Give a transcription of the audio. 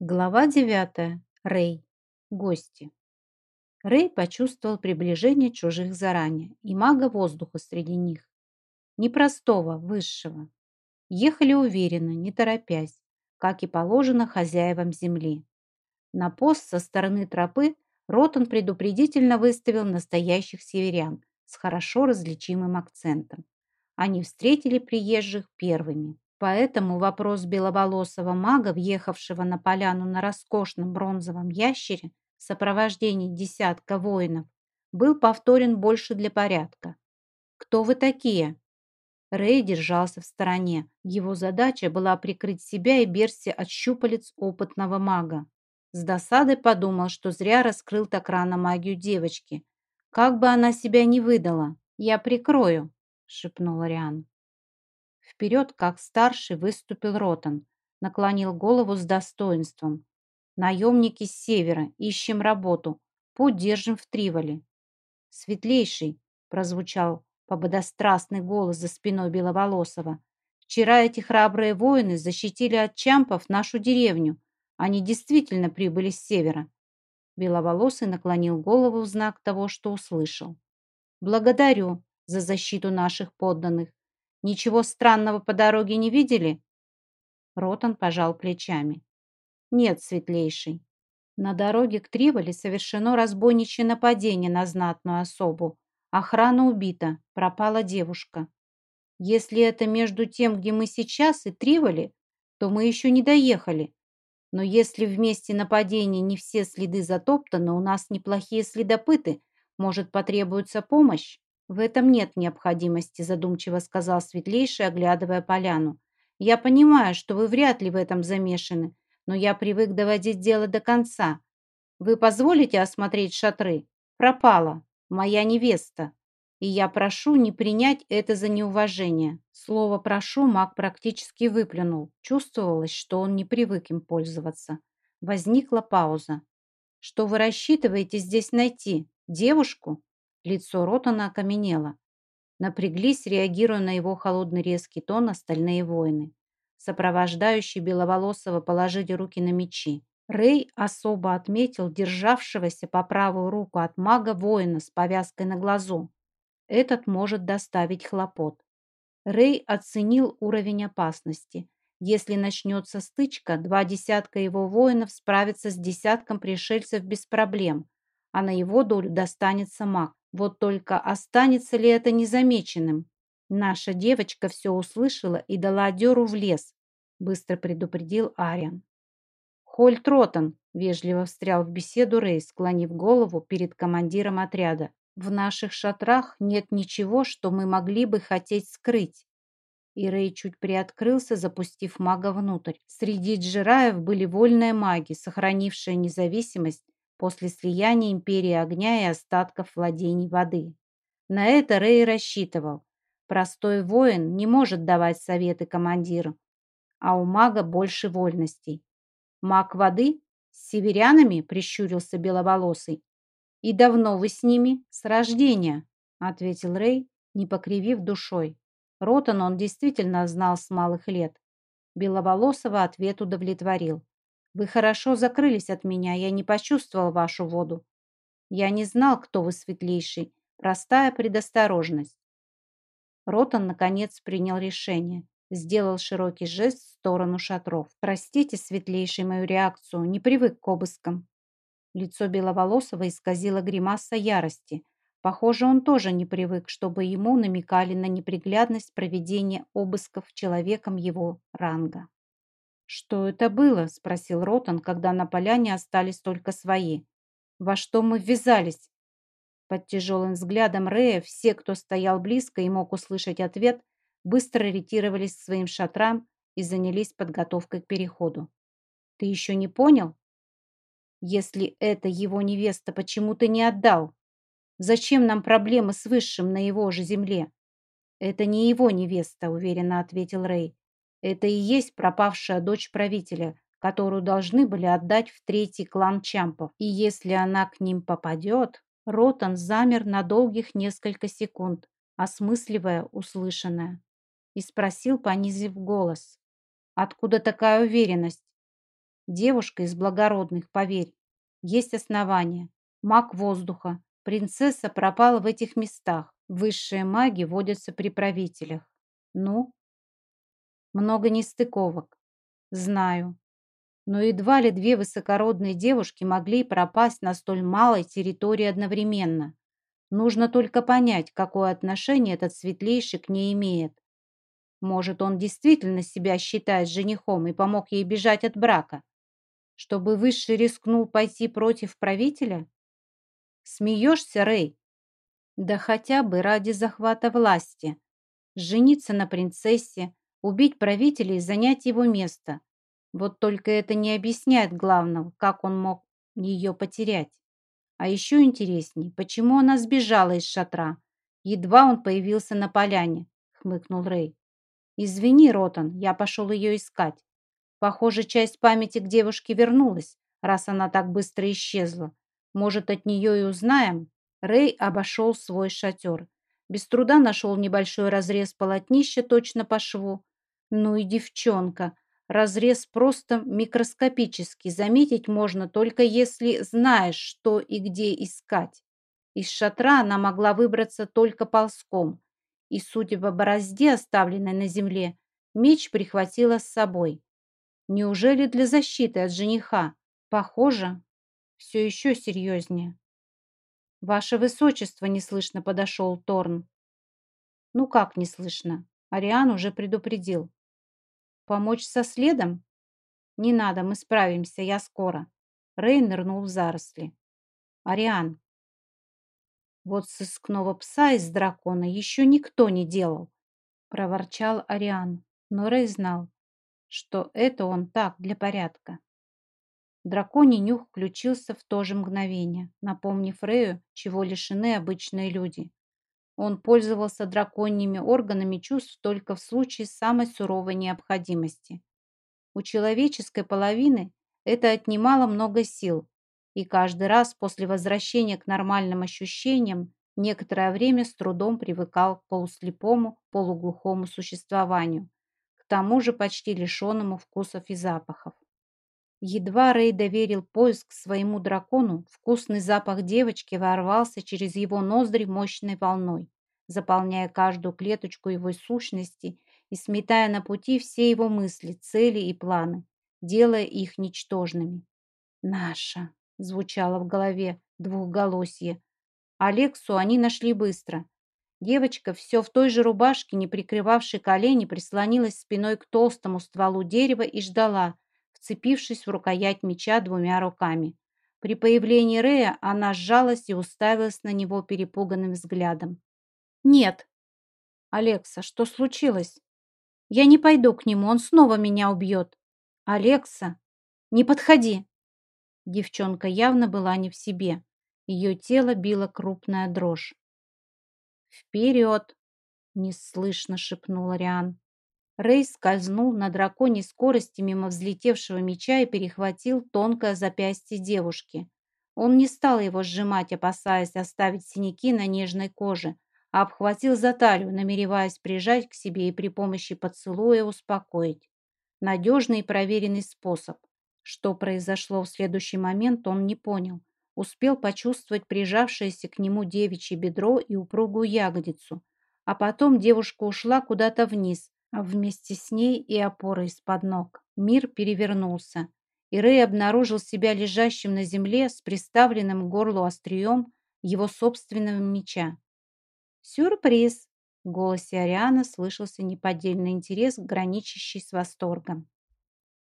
Глава девятая. Рэй. Гости. Рэй почувствовал приближение чужих заранее и мага воздуха среди них. Непростого, высшего. Ехали уверенно, не торопясь, как и положено хозяевам земли. На пост со стороны тропы Ротан предупредительно выставил настоящих северян с хорошо различимым акцентом. Они встретили приезжих первыми. Поэтому вопрос беловолосого мага, въехавшего на поляну на роскошном бронзовом ящере в сопровождении десятка воинов, был повторен больше для порядка. «Кто вы такие?» Рэй держался в стороне. Его задача была прикрыть себя и Берси от щупалец опытного мага. С досадой подумал, что зря раскрыл так рано магию девочки. Как бы она себя не выдала. «Я прикрою», — шепнул Риан. Вперед, как старший, выступил Ротан. Наклонил голову с достоинством. «Наемники с севера. Ищем работу. Путь держим в Триволе». «Светлейший», — прозвучал пободострастный голос за спиной Беловолосова. «Вчера эти храбрые воины защитили от чампов нашу деревню. Они действительно прибыли с севера». Беловолосый наклонил голову в знак того, что услышал. «Благодарю за защиту наших подданных. Ничего странного по дороге не видели?» Ротан пожал плечами. «Нет, светлейший. На дороге к Триволи совершено разбойничье нападение на знатную особу. Охрана убита, пропала девушка. Если это между тем, где мы сейчас, и Триволи, то мы еще не доехали. Но если в нападения не все следы затоптаны, у нас неплохие следопыты, может, потребуется помощь?» «В этом нет необходимости», – задумчиво сказал Светлейший, оглядывая поляну. «Я понимаю, что вы вряд ли в этом замешаны, но я привык доводить дело до конца. Вы позволите осмотреть шатры? Пропала моя невеста, и я прошу не принять это за неуважение». Слово «прошу» маг практически выплюнул. Чувствовалось, что он не привык им пользоваться. Возникла пауза. «Что вы рассчитываете здесь найти? Девушку?» Лицо Ротана окаменело. Напряглись, реагируя на его холодный резкий тон, остальные воины. Сопровождающие Беловолосого положили руки на мечи. Рэй особо отметил державшегося по правую руку от мага воина с повязкой на глазу. Этот может доставить хлопот. Рэй оценил уровень опасности. Если начнется стычка, два десятка его воинов справятся с десятком пришельцев без проблем, а на его долю достанется маг. Вот только останется ли это незамеченным? Наша девочка все услышала и дала дёру в лес, быстро предупредил Ариан. Холь Тротон вежливо встрял в беседу Рей, склонив голову перед командиром отряда. В наших шатрах нет ничего, что мы могли бы хотеть скрыть. И Рей чуть приоткрылся, запустив мага внутрь. Среди джираев были вольные маги, сохранившие независимость после слияния империи огня и остатков владений воды. На это Рэй рассчитывал. Простой воин не может давать советы командиру, а у мага больше вольностей. Маг воды с северянами прищурился беловолосый. И давно вы с ними? С рождения, ответил Рэй, не покривив душой. Ротан он действительно знал с малых лет. Беловолосого ответ удовлетворил. Вы хорошо закрылись от меня, я не почувствовал вашу воду. Я не знал, кто вы светлейший. Простая предосторожность. Ротан, наконец, принял решение. Сделал широкий жест в сторону шатров. «Простите, светлейший, мою реакцию. Не привык к обыскам». Лицо Беловолосого исказило гримаса ярости. Похоже, он тоже не привык, чтобы ему намекали на неприглядность проведения обысков человеком его ранга. «Что это было?» – спросил Ротан, когда на поляне остались только свои. «Во что мы ввязались?» Под тяжелым взглядом Рея все, кто стоял близко и мог услышать ответ, быстро ретировались к своим шатрам и занялись подготовкой к переходу. «Ты еще не понял? Если это его невеста, почему ты не отдал? Зачем нам проблемы с Высшим на его же земле?» «Это не его невеста», — уверенно ответил Рэй. Это и есть пропавшая дочь правителя, которую должны были отдать в третий клан Чампов. И если она к ним попадет... Ротан замер на долгих несколько секунд, осмысливая услышанное, и спросил, понизив голос. «Откуда такая уверенность?» Девушка из благородных, поверь. Есть основания. Маг воздуха. Принцесса пропала в этих местах. Высшие маги водятся при правителях. Ну? Много нестыковок. Знаю. Но едва ли две высокородные девушки могли пропасть на столь малой территории одновременно. Нужно только понять, какое отношение этот светлейший к ней имеет. Может, он действительно себя считает женихом и помог ей бежать от брака? Чтобы Высший рискнул пойти против правителя? Смеешься, Рэй? Да хотя бы ради захвата власти. Жениться на принцессе, убить правителя и занять его место. Вот только это не объясняет главного, как он мог ее потерять. А еще интересней, почему она сбежала из шатра. Едва он появился на поляне, хмыкнул Рэй. Извини, Ротан, я пошел ее искать. Похоже, часть памяти к девушке вернулась, раз она так быстро исчезла. Может, от нее и узнаем? Рэй обошел свой шатер. Без труда нашел небольшой разрез полотнища точно по шву. Ну и девчонка. Разрез просто микроскопический. Заметить можно только если знаешь, что и где искать. Из шатра она могла выбраться только ползком. И, судя по борозде, оставленной на земле, меч прихватила с собой. Неужели для защиты от жениха? Похоже, все еще серьезнее. Ваше Высочество неслышно подошел Торн. Ну как неслышно? Ариан уже предупредил. Помочь со следом? Не надо, мы справимся, я скоро. Рей нырнул в заросли. Ариан. Вот сыскного пса из дракона еще никто не делал, проворчал Ариан. Но Рей знал, что это он так, для порядка. Драконий нюх включился в то же мгновение, напомнив Рею, чего лишены обычные люди. Он пользовался драконьими органами чувств только в случае самой суровой необходимости. У человеческой половины это отнимало много сил, и каждый раз после возвращения к нормальным ощущениям некоторое время с трудом привыкал к полуслепому, полуглухому существованию, к тому же почти лишенному вкусов и запахов. Едва Рэй доверил поиск своему дракону, вкусный запах девочки ворвался через его ноздри мощной волной, заполняя каждую клеточку его сущности и сметая на пути все его мысли, цели и планы, делая их ничтожными. «Наша!» — звучало в голове двухголосье. Алексу они нашли быстро. Девочка все в той же рубашке, не прикрывавшей колени, прислонилась спиной к толстому стволу дерева и ждала, вцепившись в рукоять меча двумя руками. При появлении Рея она сжалась и уставилась на него перепуганным взглядом. «Нет». «Алекса, что случилось?» «Я не пойду к нему, он снова меня убьет». «Алекса, не подходи!» Девчонка явно была не в себе. Ее тело било крупная дрожь. «Вперед!» — неслышно шепнул Риан. Рей скользнул на драконьей скорости мимо взлетевшего меча и перехватил тонкое запястье девушки. Он не стал его сжимать, опасаясь оставить синяки на нежной коже, а обхватил за талию, намереваясь прижать к себе и при помощи поцелуя успокоить. Надежный и проверенный способ. Что произошло в следующий момент, он не понял успел почувствовать прижавшееся к нему девичье бедро и упругую ягодицу. А потом девушка ушла куда-то вниз, а вместе с ней и опора из-под ног. Мир перевернулся, и Рэй обнаружил себя лежащим на земле с приставленным к горлу острием его собственного меча. «Сюрприз!» В голосе Арианы слышался неподдельный интерес, граничащий с восторгом.